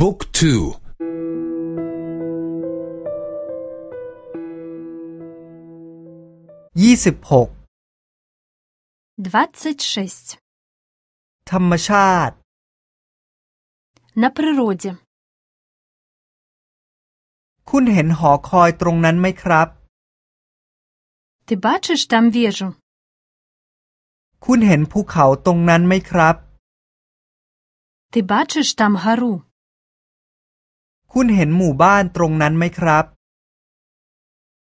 บุ๊กทูยี่สิบหก двадцать шесть ธรรมชาติ на природе คุณเห็นหอคอยตรงนั้นไหมครับ ты бачишь там вежу คุณเห็นภูเขาตรงนั้นไหมครับ ты бачишь там гору คุณเห็นหมู่บ้านตรงนั้นไหมครับ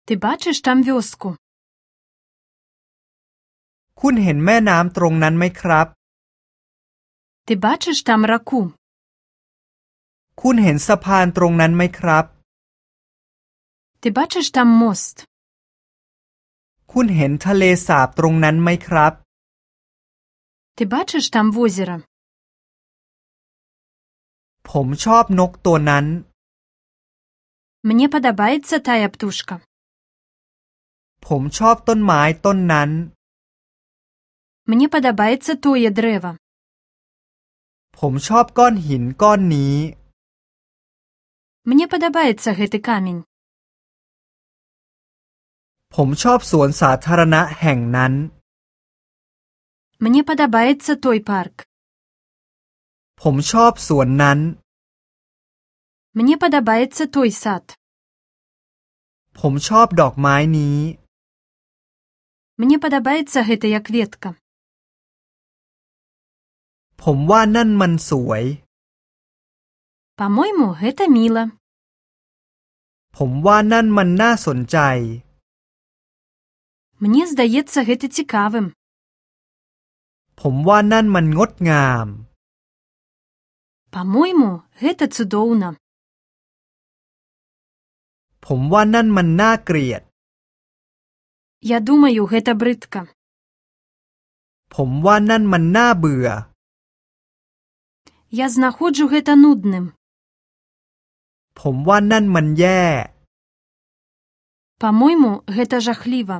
ты бачишь там вёску คุณเห็นแม่น้ำตรงนั้นไหมครับ ты бачишь там раку คุณเห็นสะพานตรงนั้นไหมครับ ты бачишь там мост คุณเห็นทะเลสาบตรงนั้นไหมครับ ты бачишь там озеро ผมชอบนกตัวนั้น мне падабаецца тая птушка ผมชอบต้นไม้ต้นนั้น мне падабаецца тое дрэва ผมชอบก้อนหินก้อนนี้ мне падабаецца гэты камень ผมชอบสวนสาธารณะแห่งนั้น мне падабаецца той парк ผมชอบสวนนั้น мне падабаецца той сад ผมชอบดอกไม้นี้ мне падабаецца гэтая кветка ผมว่านั่นมันสวย по-моему гэта мило ผมว่านั่นมันน่าสนใจ мне здаецца гэта цікавым ผมว่านั่นมันงดงาม по-моему гэта цудоўна ผมว่านั่นมันน่าเกลียด я думаю гэта брыдка ผมว่านั่นมันน่าเบื่อ я знаходжу гэта нудным ผมว่านั่นมันแย่ по-моему гэта жахліва